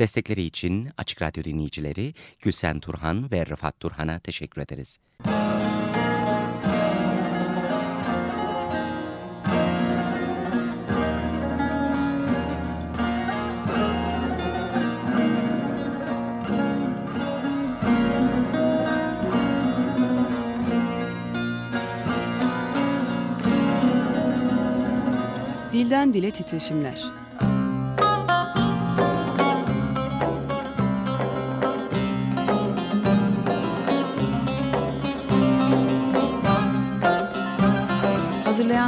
Destekleri için Açık Radyo dinleyicileri Gülsen Turhan ve Rıfat Turhan'a teşekkür ederiz. Dilden Dile Titreşimler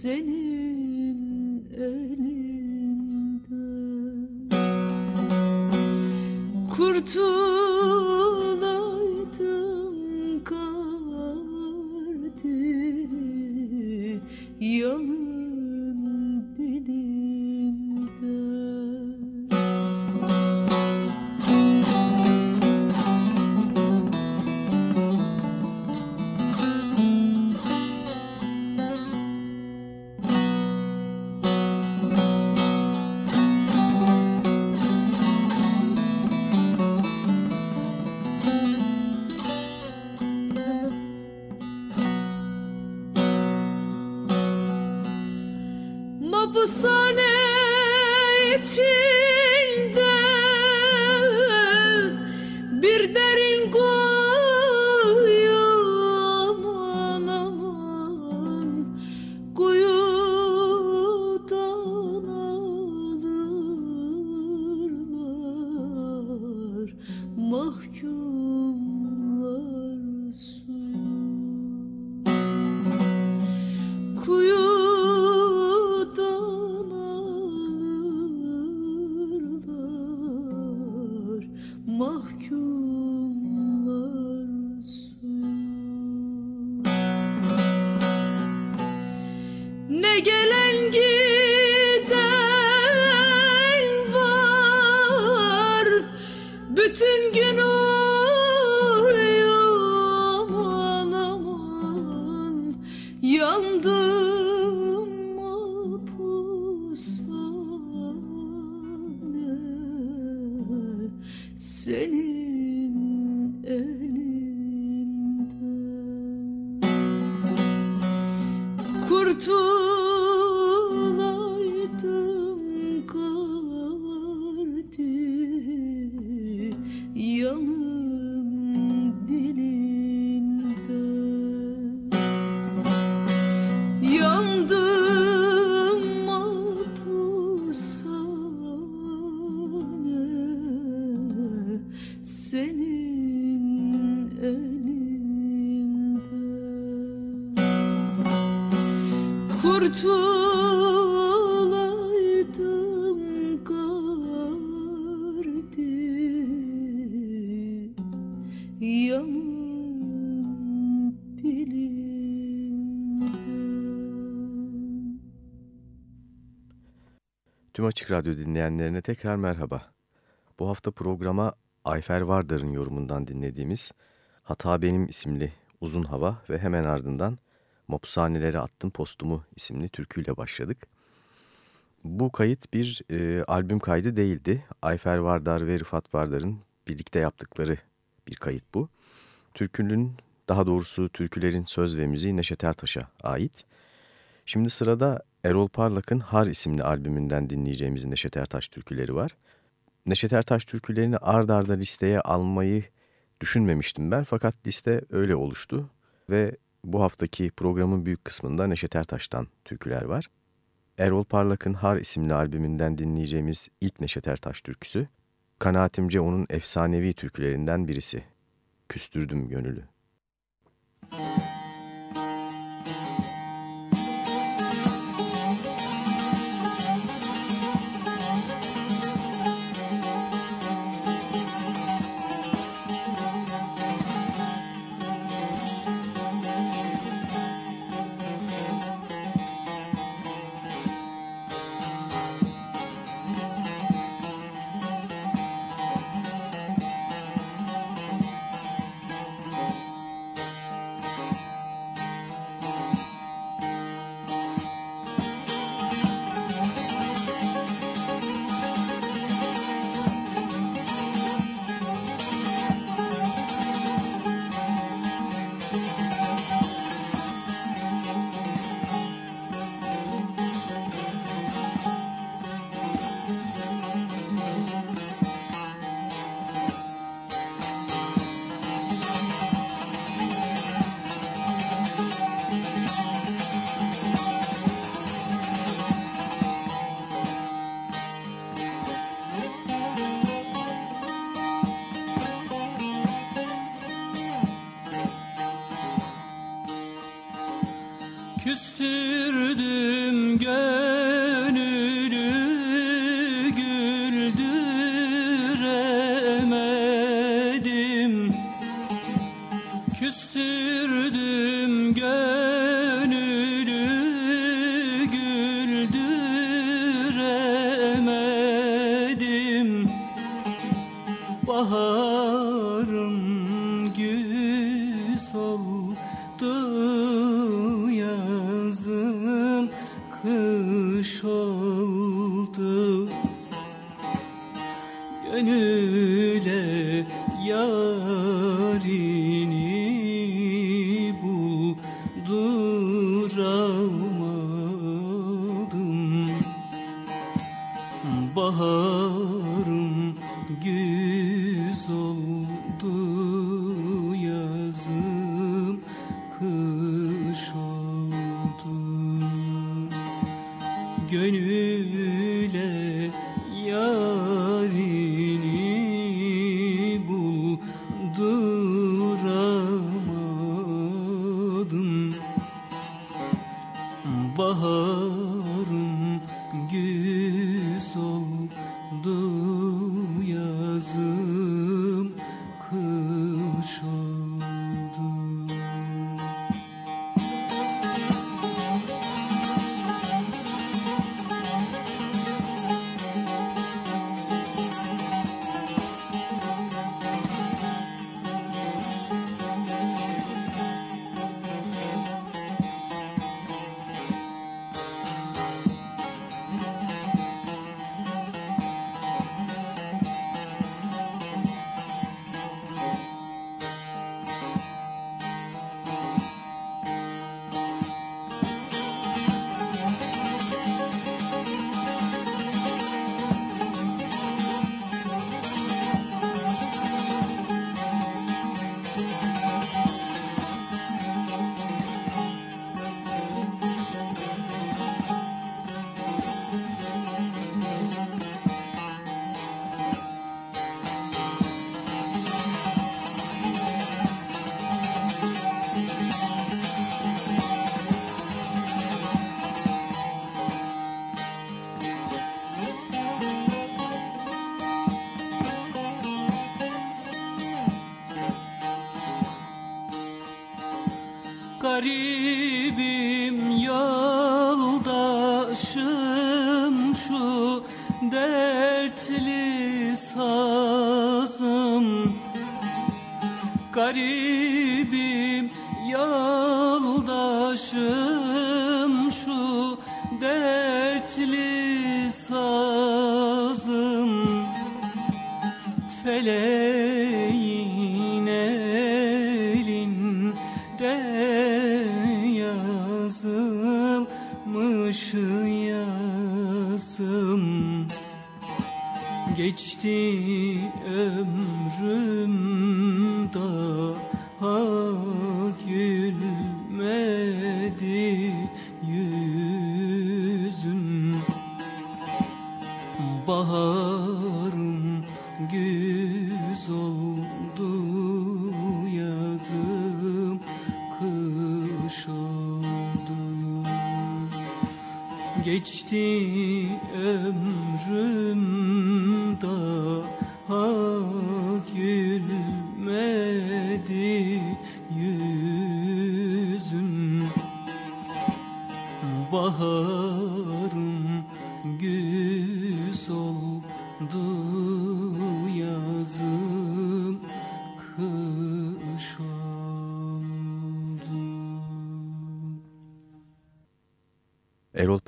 Senin Yandım mapushane. Senin Açık Radyo dinleyenlerine tekrar merhaba. Bu hafta programa Ayfer Vardar'ın yorumundan dinlediğimiz Hata Benim isimli uzun hava ve hemen ardından Mopsanelere Attım Postumu isimli türküyle başladık. Bu kayıt bir e, albüm kaydı değildi. Ayfer Vardar ve Rıfat Vardar'ın birlikte yaptıkları bir kayıt bu. Türkünün, daha doğrusu türkülerin söz ve müziği Neşet Ertaş'a ait. Şimdi sırada Erol Parlak'ın Har isimli albümünden dinleyeceğimiz Neşet Ertaş türküleri var. Neşet Ertaş türkülerini ard arda listeye almayı düşünmemiştim ben fakat liste öyle oluştu ve bu haftaki programın büyük kısmında Neşet Ertaş'tan türküler var. Erol Parlak'ın Har isimli albümünden dinleyeceğimiz ilk Neşet Ertaş türküsü, kanaatimce onun efsanevi türkülerinden birisi. Küstürdüm gönülü. Küstürdüm Geçti ömrüm daha gülmedi yüzüm Baharım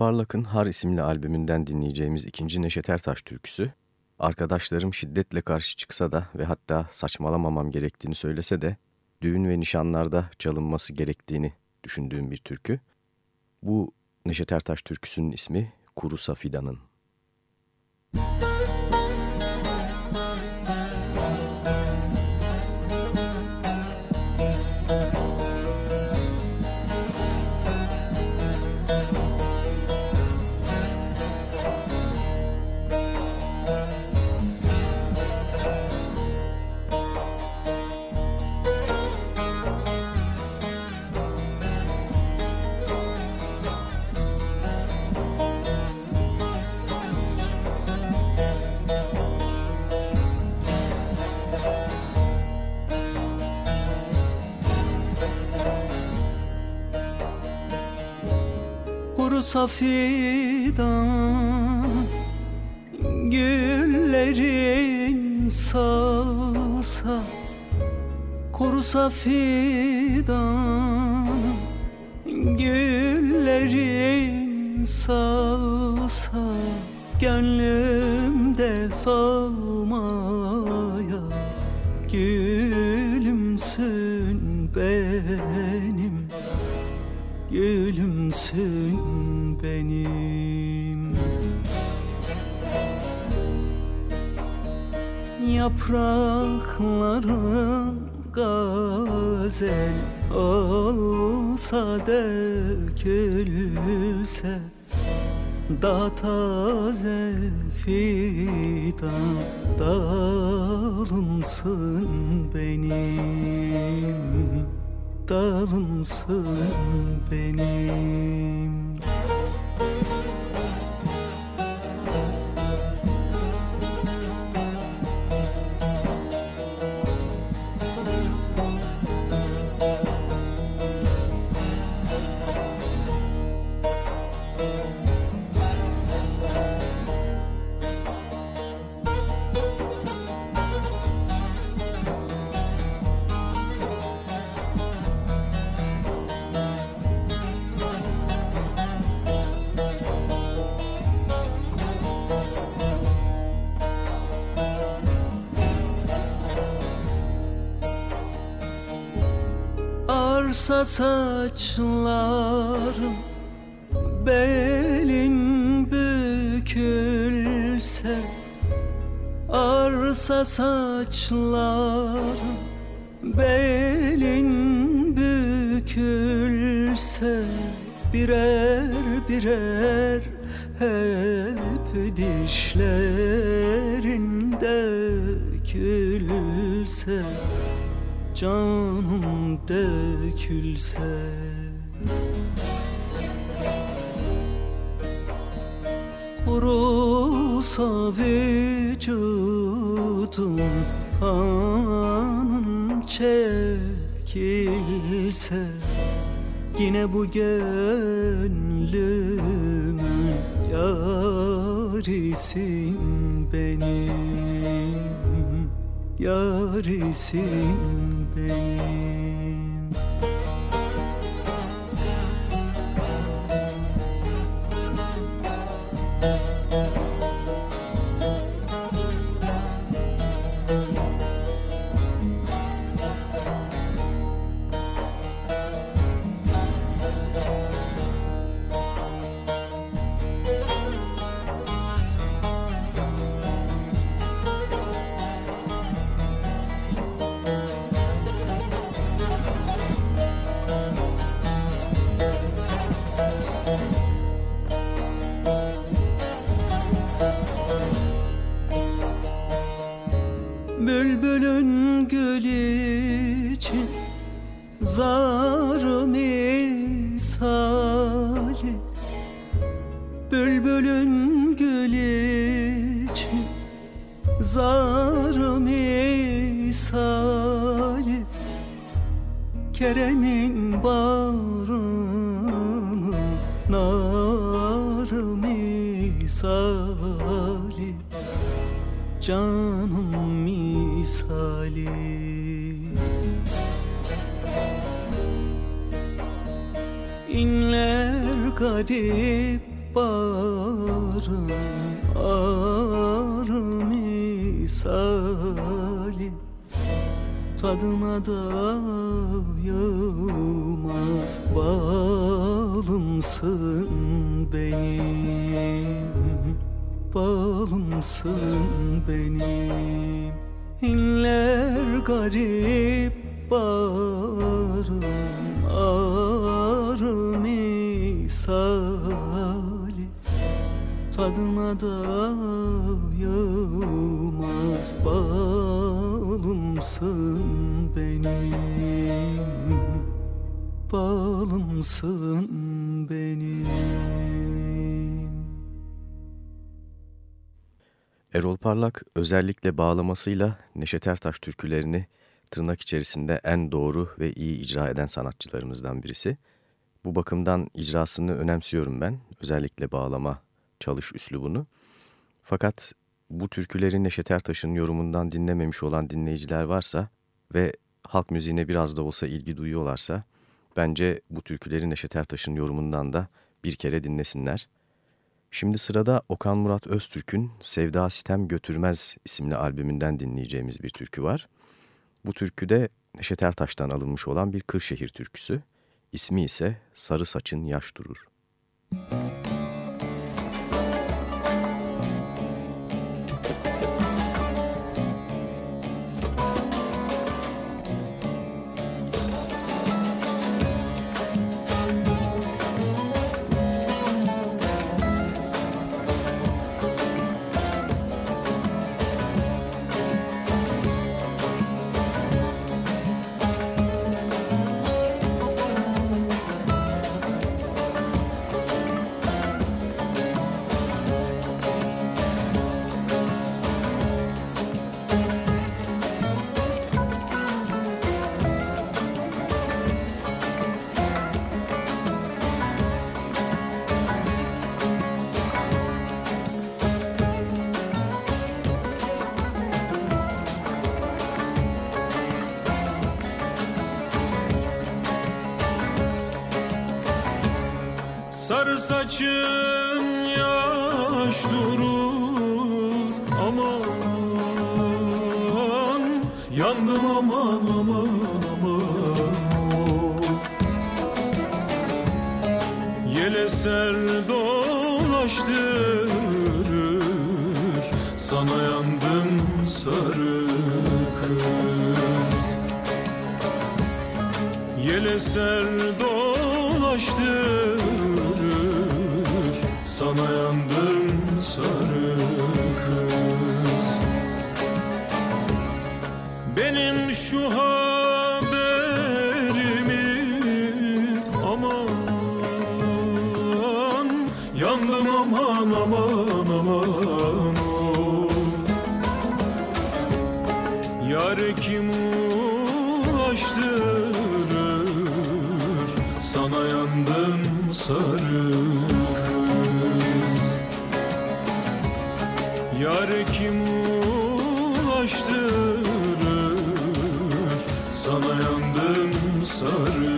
Parlak'ın Har isimli albümünden dinleyeceğimiz ikinci Neşet Ertaş türküsü, arkadaşlarım şiddetle karşı çıksa da ve hatta saçmalamamam gerektiğini söylese de düğün ve nişanlarda çalınması gerektiğini düşündüğüm bir türkü. Bu Neşet Ertaş türküsünün ismi Kuru Safidan'ın. Kurusa fidan Güllerin salsa Kurusa fidan Güllerin salsa Gönlümde solmaya Gülümsün benim Gülümsün Yaprakların gazel olsa dökülse Da taze fidan dalımsın benim Dalımsın benim saçlarım belin bükülse Arsa saçlarım belin bükülse Birer birer hep dişlerin dökülse canım dökülse. Kurusa vücudum kanım çekilse Yine bu gönlümün yarisin benim Yarisin benim canım misali. İnler garip barın ağrı misali. Tadına da yılmaz balımsın benim balımsın benim. İnler garip barım ağrı misali. Tadına da yılmaz balımsın benim. Balımsın benim Erol Parlak özellikle bağlamasıyla Neşet Ertaş türkülerini tırnak içerisinde en doğru ve iyi icra eden sanatçılarımızdan birisi. Bu bakımdan icrasını önemsiyorum ben. Özellikle bağlama, çalış üslubunu. Fakat bu türkülerin Neşet Ertaş'ın yorumundan dinlememiş olan dinleyiciler varsa ve halk müziğine biraz da olsa ilgi duyuyorlarsa bence bu türkülerin Neşet Ertaş'ın yorumundan da bir kere dinlesinler. Şimdi sırada Okan Murat Öztürk'ün Sevda Sitem Götürmez isimli albümünden dinleyeceğimiz bir türkü var. Bu türkü de Neşet Ertaş'tan alınmış olan bir Kırşehir türküsü. İsmi ise Sarı Saçın Yaş Durur. Müzik Sarı saçın yaş durur aman Yandım aman aman aman. Yele ser dolaştırır Sana yandım sarı kız. Yele Yar kim ulaştırır? Sana yandım sarı Yar kim ulaştırır? Sana yandım sarı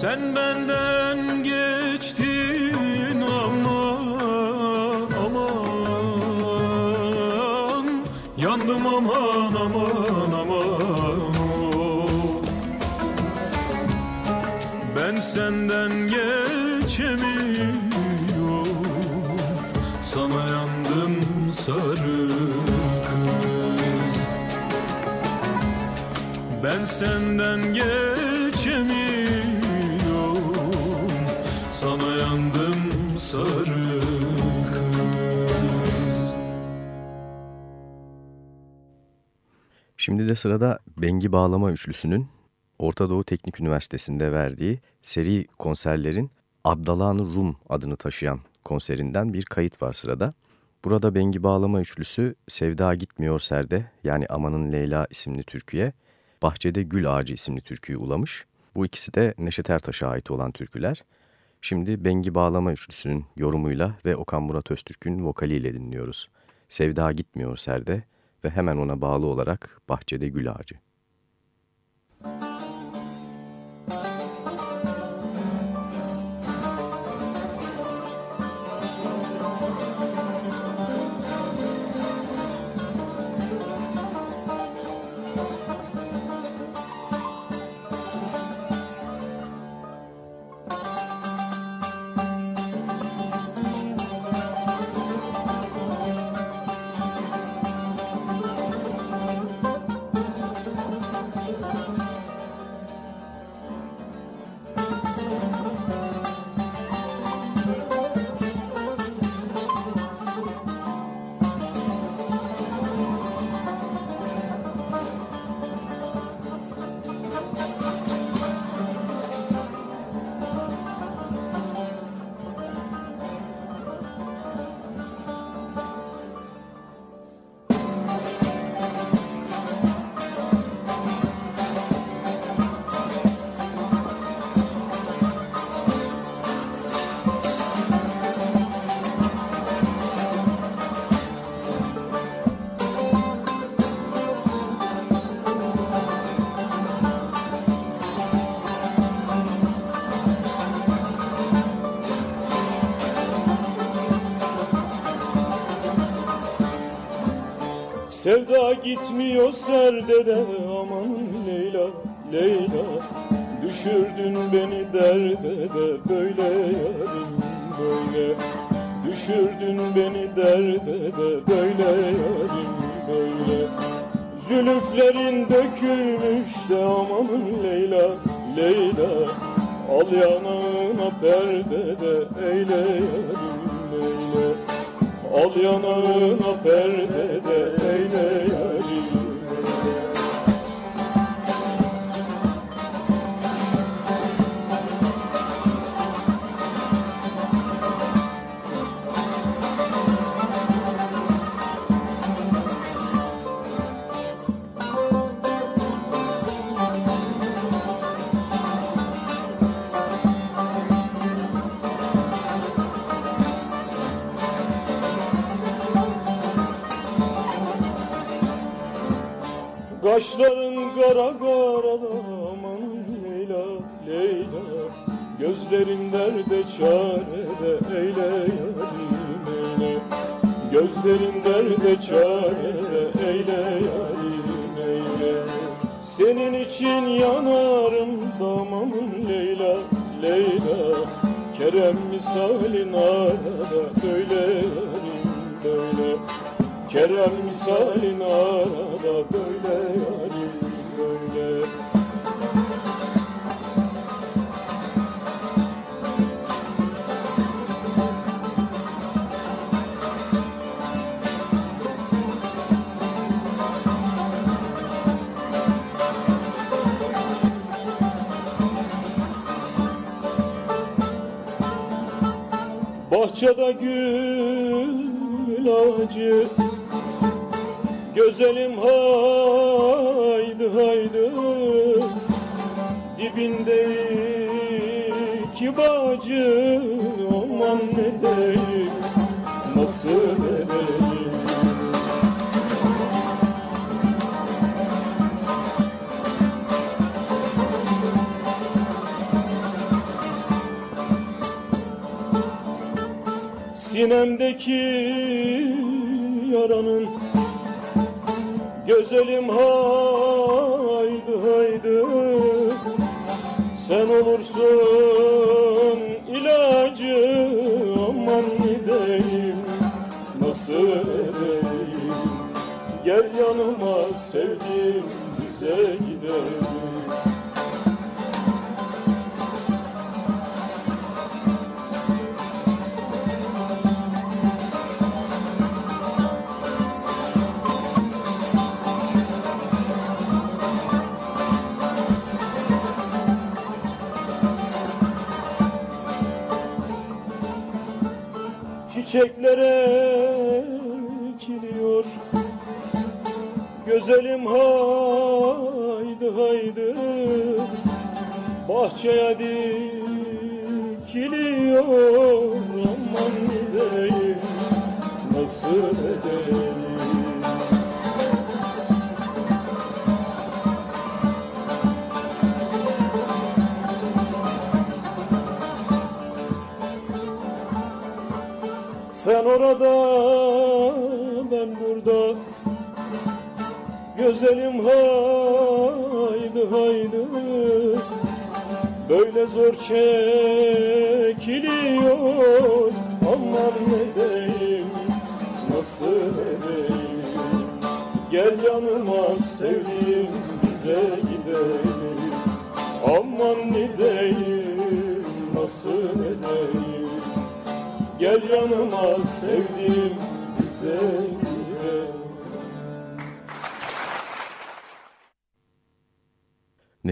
Sen benden geçtin ama aman Yandım aman aman aman. Ben senden geçemiyorum Sana yandım sarı Ben senden geçemiyorum Şimdi de sırada Bengi Bağlama Üçlüsü'nün Orta Doğu Teknik Üniversitesi'nde verdiği seri konserlerin Abdalan Rum adını taşıyan konserinden bir kayıt var sırada. Burada Bengi Bağlama Üçlüsü Sevda Gitmiyor Serde yani Amanın Leyla isimli türküye, Bahçede Gül Ağacı isimli türküyü ulamış. Bu ikisi de Neşet Ertaş'a ait olan türküler. Şimdi Bengi Bağlama Üçlüsü'nün yorumuyla ve Okan Murat Öztürk'ün vokaliyle dinliyoruz. Sevda Gitmiyor Serde ve hemen ona bağlı olarak Bahçede Gül Ağacı. Sevda gitmiyor serdede aman Leyla Leyla. Düşürdün beni derde Kaşların kara kara aman Leyla Leyla. Gözlerin derde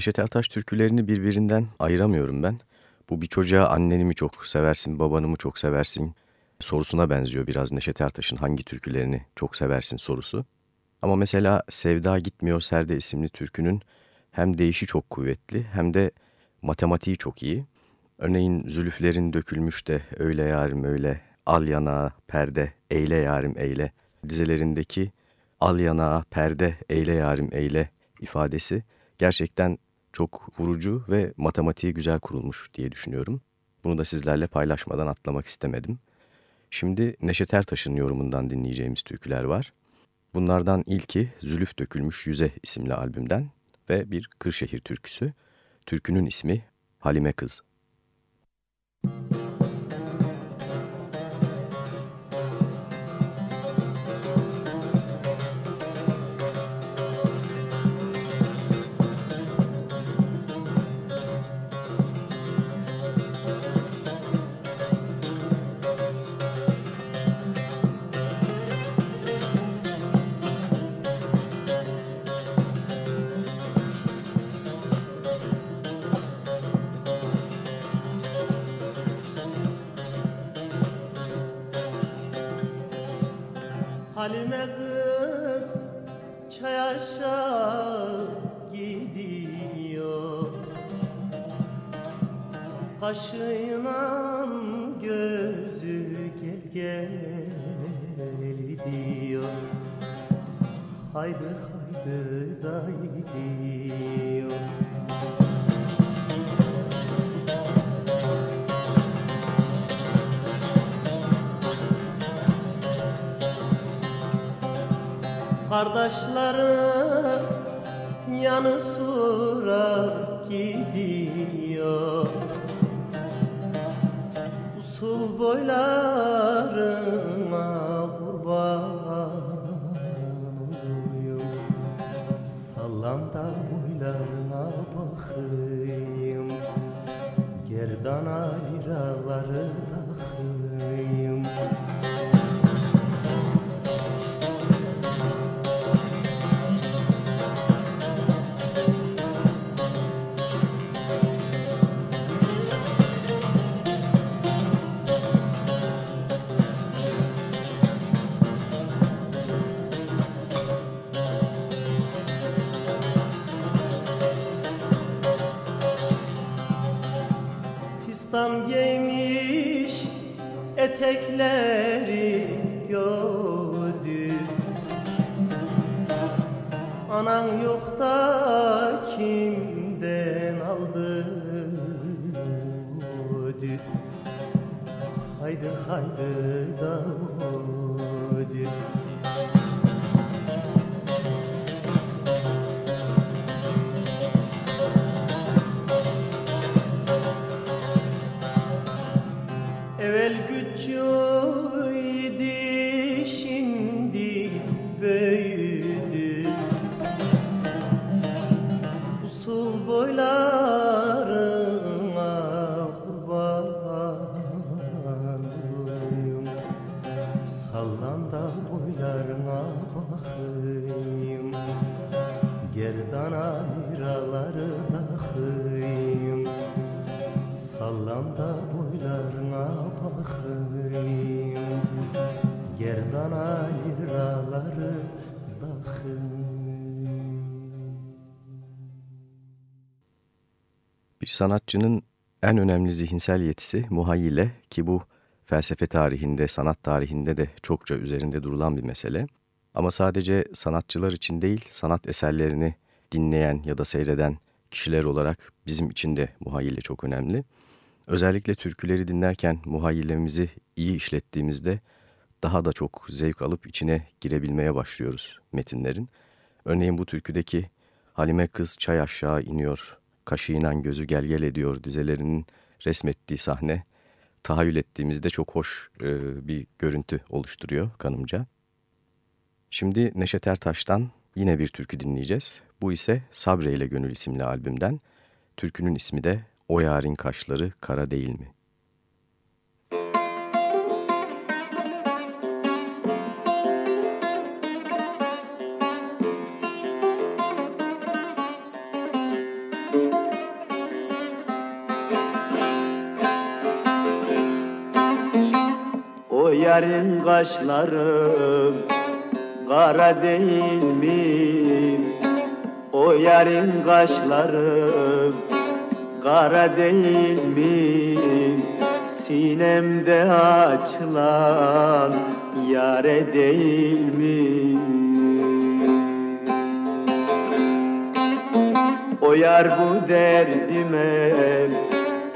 Neşet Ertaş türkülerini birbirinden ayıramıyorum ben. Bu bir çocuğa anneni mi çok seversin, babanı mı çok seversin sorusuna benziyor biraz Neşet Ertaş'ın hangi türkülerini çok seversin sorusu. Ama mesela Sevda Gitmiyor Serde isimli türkünün hem değişi çok kuvvetli hem de matematiği çok iyi. Örneğin zülüflerin dökülmüş de öyle yarim öyle, al yanağa perde, eyle yarim eyle dizelerindeki al yanağa perde, eyle yarim eyle ifadesi gerçekten çok vurucu ve matematiği güzel kurulmuş diye düşünüyorum. Bunu da sizlerle paylaşmadan atlamak istemedim. Şimdi Neşet Ertaş'ın yorumundan dinleyeceğimiz türküler var. Bunlardan ilki Zülüf Dökülmüş Yüze isimli albümden ve bir Kırşehir türküsü. Türkünün ismi Halime Kız. Müzik Kardeşlerim yanı sıra gidiyor Usul boylarına kurban olayım Sallam da boylarına bakayım Sallan boylarına bakayım Gerdan ayraları takayım Sallan boylarına bakayım Gerdana liraları Bir sanatçının en önemli zihinsel yetisi muhayyile ki bu felsefe tarihinde, sanat tarihinde de çokça üzerinde durulan bir mesele. Ama sadece sanatçılar için değil, sanat eserlerini dinleyen ya da seyreden kişiler olarak bizim için de muhayyile çok önemli. Özellikle türküleri dinlerken muhayyilemizi iyi işlettiğimizde daha da çok zevk alıp içine girebilmeye başlıyoruz metinlerin. Örneğin bu türküdeki Halime kız çay aşağı iniyor, kaşığıyla gözü gel gel ediyor dizelerinin resmettiği sahne tahayyül ettiğimizde çok hoş e, bir görüntü oluşturuyor kanımca. Şimdi Neşet Ertaş'tan yine bir türkü dinleyeceğiz. Bu ise Sabre ile Gönül isimli albümden. Türkünün ismi de O Yarın Kaşları Kara Değil mi? Yarın kaşları kara değil mi? O yarın kaşları kara değil mi? Sinemde açılan yare değil mi? O yar bu derdime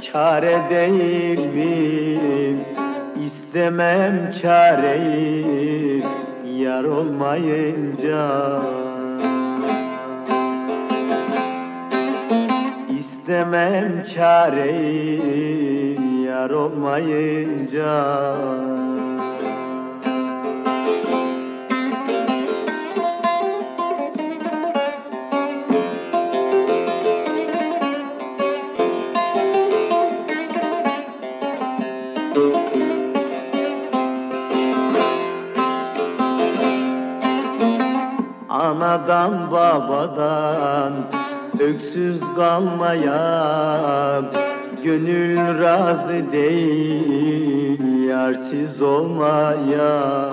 çare değil mi? İstemem çareyi yar olmayınca. İstemem çareyi yar olmayınca Anadan babadan öksüz kalmaya Gönül razı değil yersiz olmaya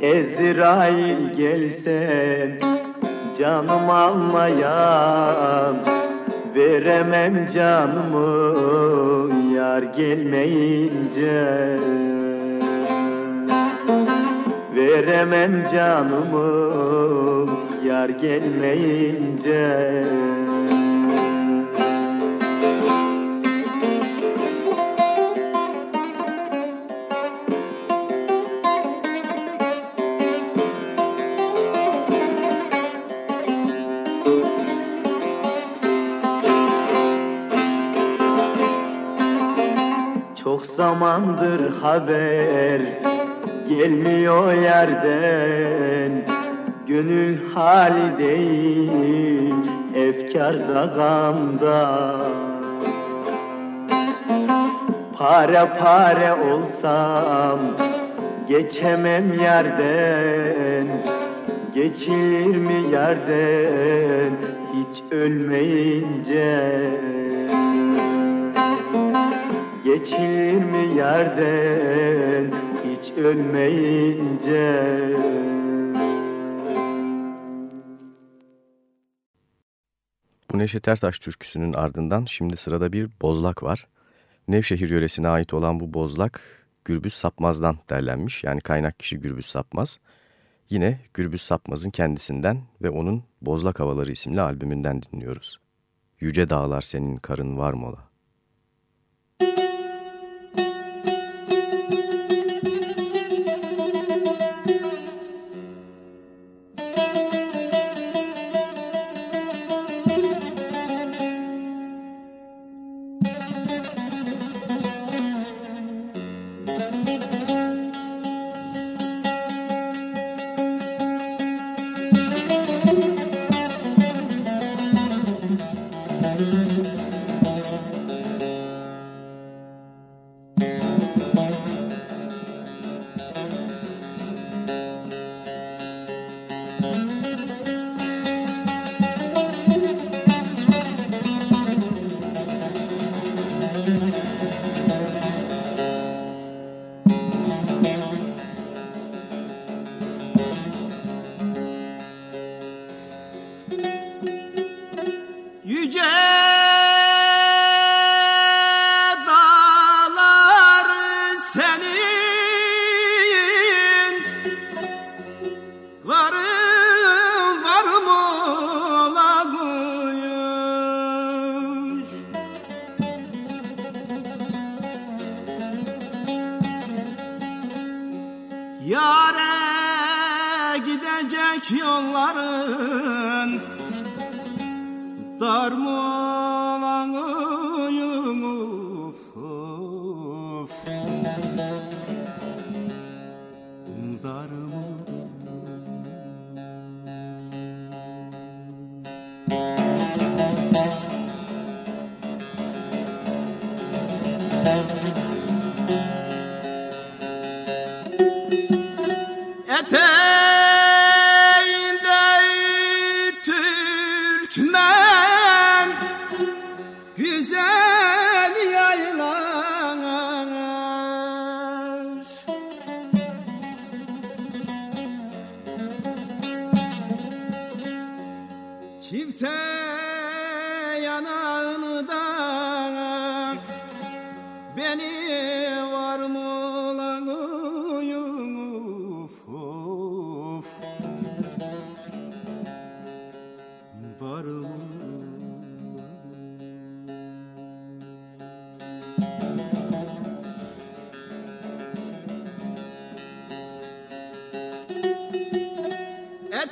Ezrail gelse canım almaya Veremem canımı yar gelmeyince Veremem canımı yar gelmeyince. Çok zamandır haber gelmiyor yerden. Gönül hali değil efkarda gamda. Pare pare olsam geçemem yerden. Geçilir mi yerden hiç ölmeyince? Geçilir mi yerden hiç ölmeyince Bu Neşet Ertaş türküsünün ardından şimdi sırada bir bozlak var. Nevşehir yöresine ait olan bu bozlak Gürbüz Sapmaz'dan derlenmiş. Yani kaynak kişi Gürbüz Sapmaz. Yine Gürbüz Sapmaz'ın kendisinden ve onun Bozlak Havaları isimli albümünden dinliyoruz. Yüce dağlar senin karın var mola.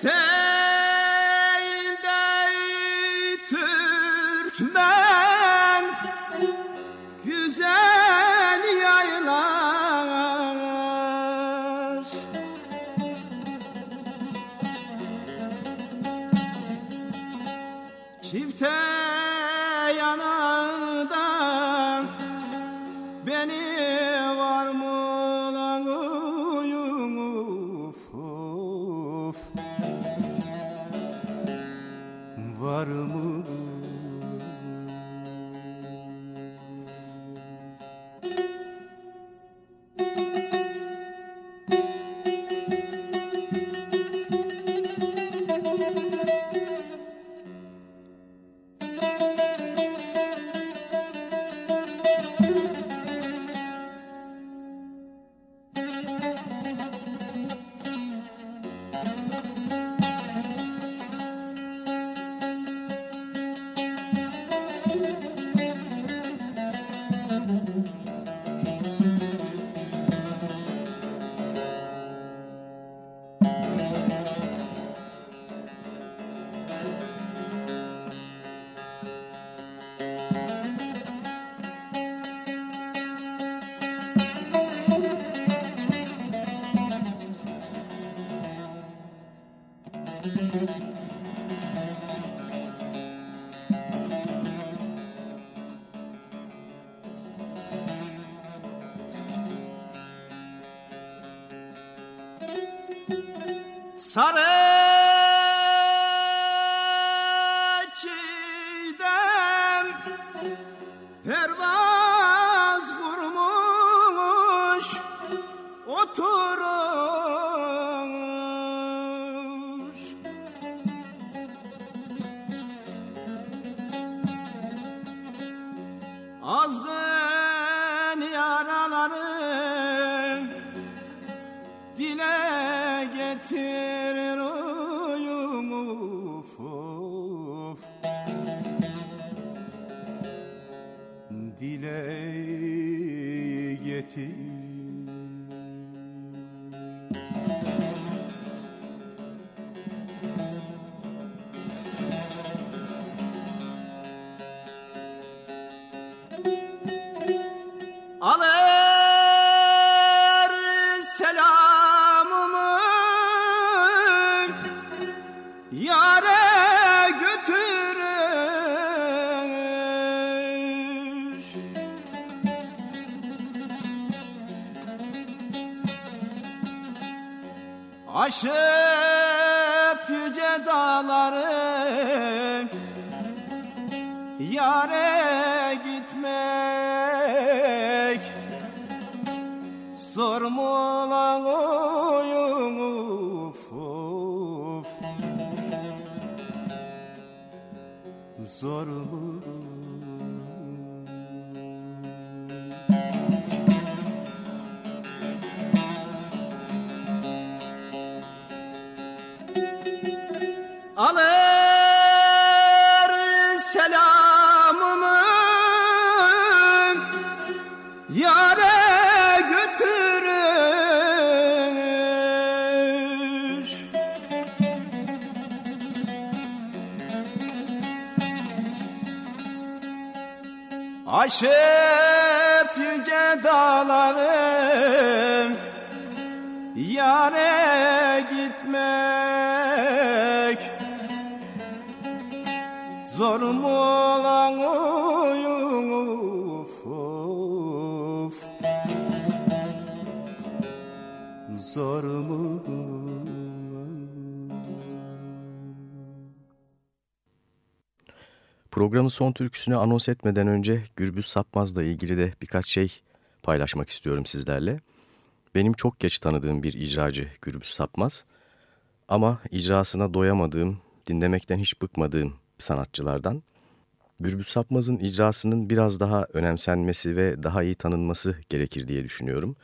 better. Sarı alır selamımı. Yâre götürür. Aşık Programın son türküsünü anons etmeden önce Gürbüz Sapmaz'la ilgili de birkaç şey paylaşmak istiyorum sizlerle. Benim çok geç tanıdığım bir icracı Gürbüz Sapmaz ama icrasına doyamadığım, dinlemekten hiç bıkmadığım sanatçılardan. Gürbüz Sapmaz'ın icrasının biraz daha önemsenmesi ve daha iyi tanınması gerekir diye düşünüyorum.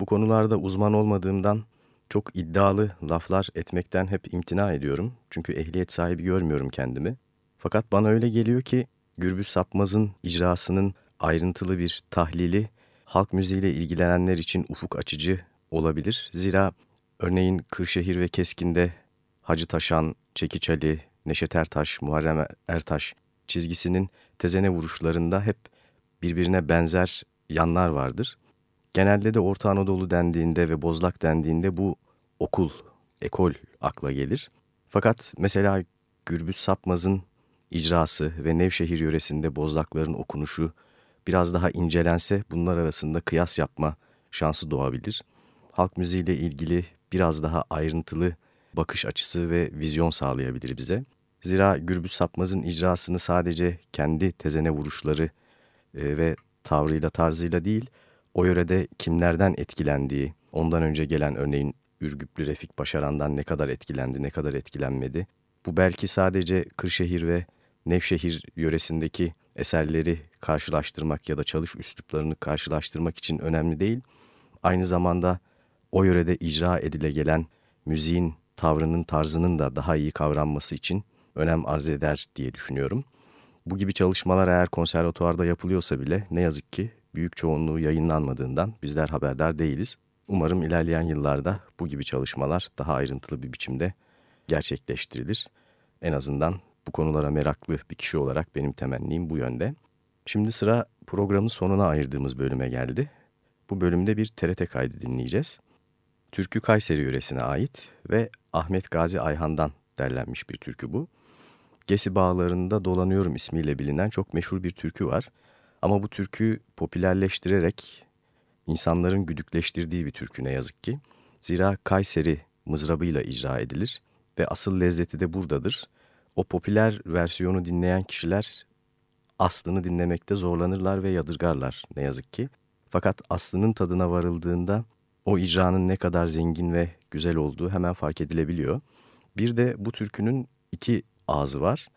Bu konularda uzman olmadığımdan çok iddialı laflar etmekten hep imtina ediyorum. Çünkü ehliyet sahibi görmüyorum kendimi. Fakat bana öyle geliyor ki Gürbüz Sapmaz'ın icrasının ayrıntılı bir tahlili halk müziğiyle ilgilenenler için ufuk açıcı olabilir. Zira örneğin Kırşehir ve Keskin'de Hacı Taşan, Çekiç Ali, Neşet Ertaş, Muharrem Ertaş çizgisinin tezene vuruşlarında hep birbirine benzer yanlar vardır. Genelde de Orta Anadolu dendiğinde ve Bozlak dendiğinde bu okul, ekol akla gelir. Fakat mesela Gürbüz Sapmaz'ın icrası ve Nevşehir yöresinde bozlakların okunuşu biraz daha incelense bunlar arasında kıyas yapma şansı doğabilir. Halk müziğiyle ilgili biraz daha ayrıntılı bakış açısı ve vizyon sağlayabilir bize. Zira Gürbüz Sapmaz'ın icrasını sadece kendi tezene vuruşları e, ve tavrıyla tarzıyla değil, o yörede kimlerden etkilendiği, ondan önce gelen örneğin Ürgüplü Refik Başaran'dan ne kadar etkilendi, ne kadar etkilenmedi. Bu belki sadece Kırşehir ve Nevşehir yöresindeki eserleri karşılaştırmak ya da çalış üsluplarını karşılaştırmak için önemli değil. Aynı zamanda o yörede icra edile gelen müziğin tavrının, tarzının da daha iyi kavranması için önem arz eder diye düşünüyorum. Bu gibi çalışmalar eğer konservatuvarda yapılıyorsa bile ne yazık ki büyük çoğunluğu yayınlanmadığından bizler haberdar değiliz. Umarım ilerleyen yıllarda bu gibi çalışmalar daha ayrıntılı bir biçimde gerçekleştirilir. En azından bu konulara meraklı bir kişi olarak benim temennim bu yönde. Şimdi sıra programın sonuna ayırdığımız bölüme geldi. Bu bölümde bir TRT kaydı dinleyeceğiz. Türkü Kayseri yöresine ait ve Ahmet Gazi Ayhan'dan derlenmiş bir türkü bu. Gesi Bağlarında Dolanıyorum ismiyle bilinen çok meşhur bir türkü var. Ama bu türküyü popülerleştirerek insanların güdükleştirdiği bir türkü ne yazık ki. Zira Kayseri mızrabıyla icra edilir ve asıl lezzeti de buradadır. O popüler versiyonu dinleyen kişiler aslını dinlemekte zorlanırlar ve yadırgarlar ne yazık ki. Fakat aslının tadına varıldığında o icranın ne kadar zengin ve güzel olduğu hemen fark edilebiliyor. Bir de bu türkünün iki ağzı var.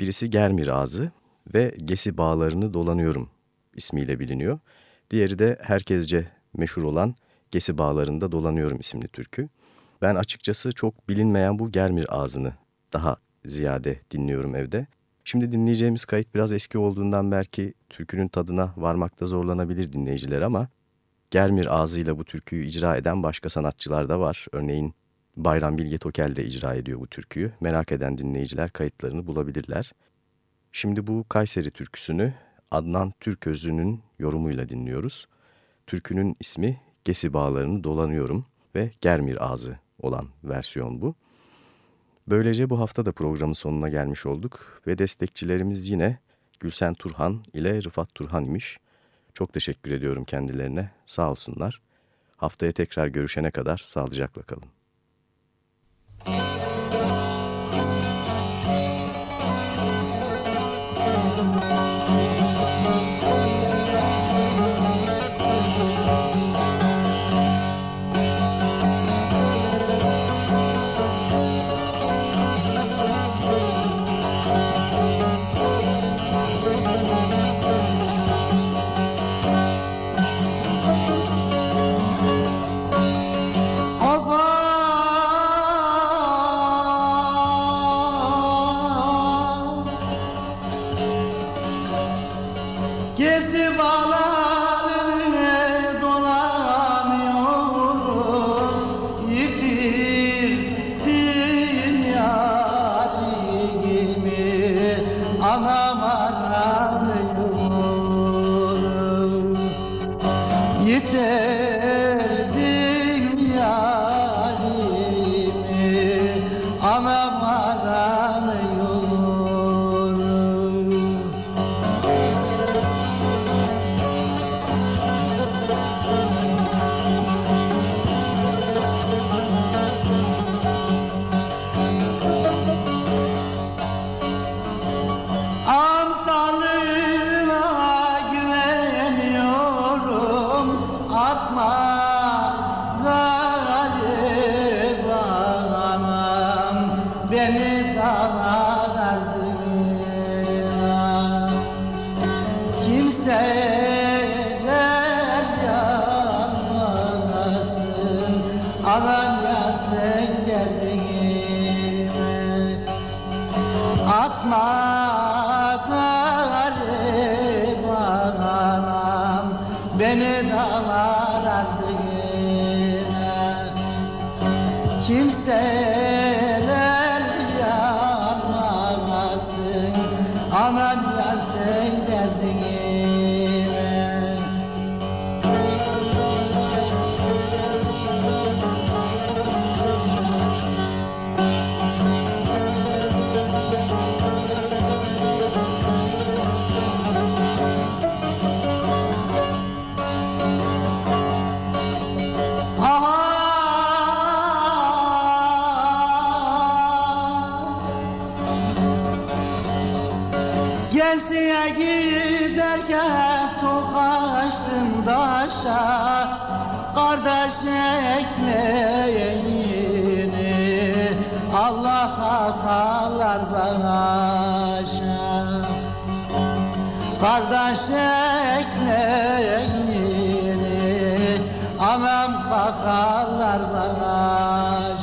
Birisi Germir ağzı ve Gesi Bağlarını Dolanıyorum ismiyle biliniyor. Diğeri de herkesce meşhur olan Gesi Bağlarında Dolanıyorum isimli türkü. Ben açıkçası çok bilinmeyen bu Germir ağzını daha ziyade dinliyorum evde. Şimdi dinleyeceğimiz kayıt biraz eski olduğundan belki türkünün tadına varmakta zorlanabilir dinleyiciler ama Germir ağzıyla bu türküyü icra eden başka sanatçılar da var. Örneğin Bayram Bilge Tokel de icra ediyor bu türküyü. Merak eden dinleyiciler kayıtlarını bulabilirler. Şimdi bu Kayseri türküsünü Adnan Türközü'nün yorumuyla dinliyoruz. Türkünün ismi Gesi Bağlarını Dolanıyorum ve Germir Ağzı olan versiyon bu. Böylece bu hafta da programın sonuna gelmiş olduk ve destekçilerimiz yine Gülsen Turhan ile Rıfat Turhan imiş. Çok teşekkür ediyorum kendilerine. Sağ olsunlar. Haftaya tekrar görüşene kadar sağlıcakla kalın. Gelseye giderken tokaştım daşa Kardeş ekmeğini Allah'a kalar başa. Kardeş ekmeğini Anam bakarlar başa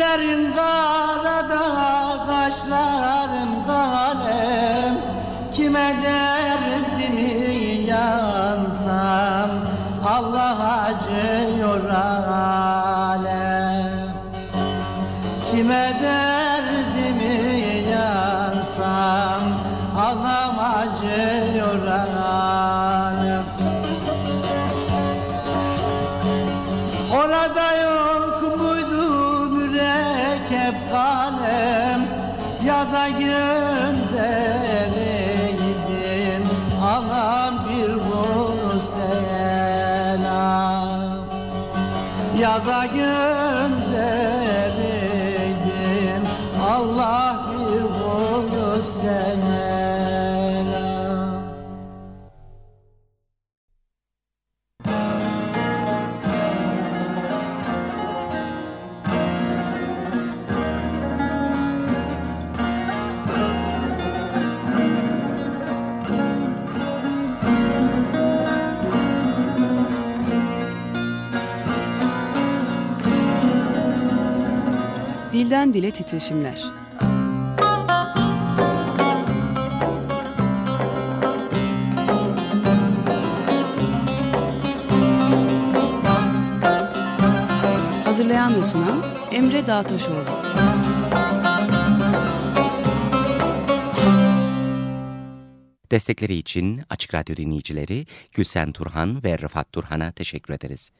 Gözlerin karada, kaşların kalem. Kime derdimi Dilden dile titreşimler. Hazırlayan ve sunan Emre Dağtaşoğlu. Destekleri için Açık Radyo dinleyicileri Gülsen Turhan ve Rıfat Turhan'a teşekkür ederiz.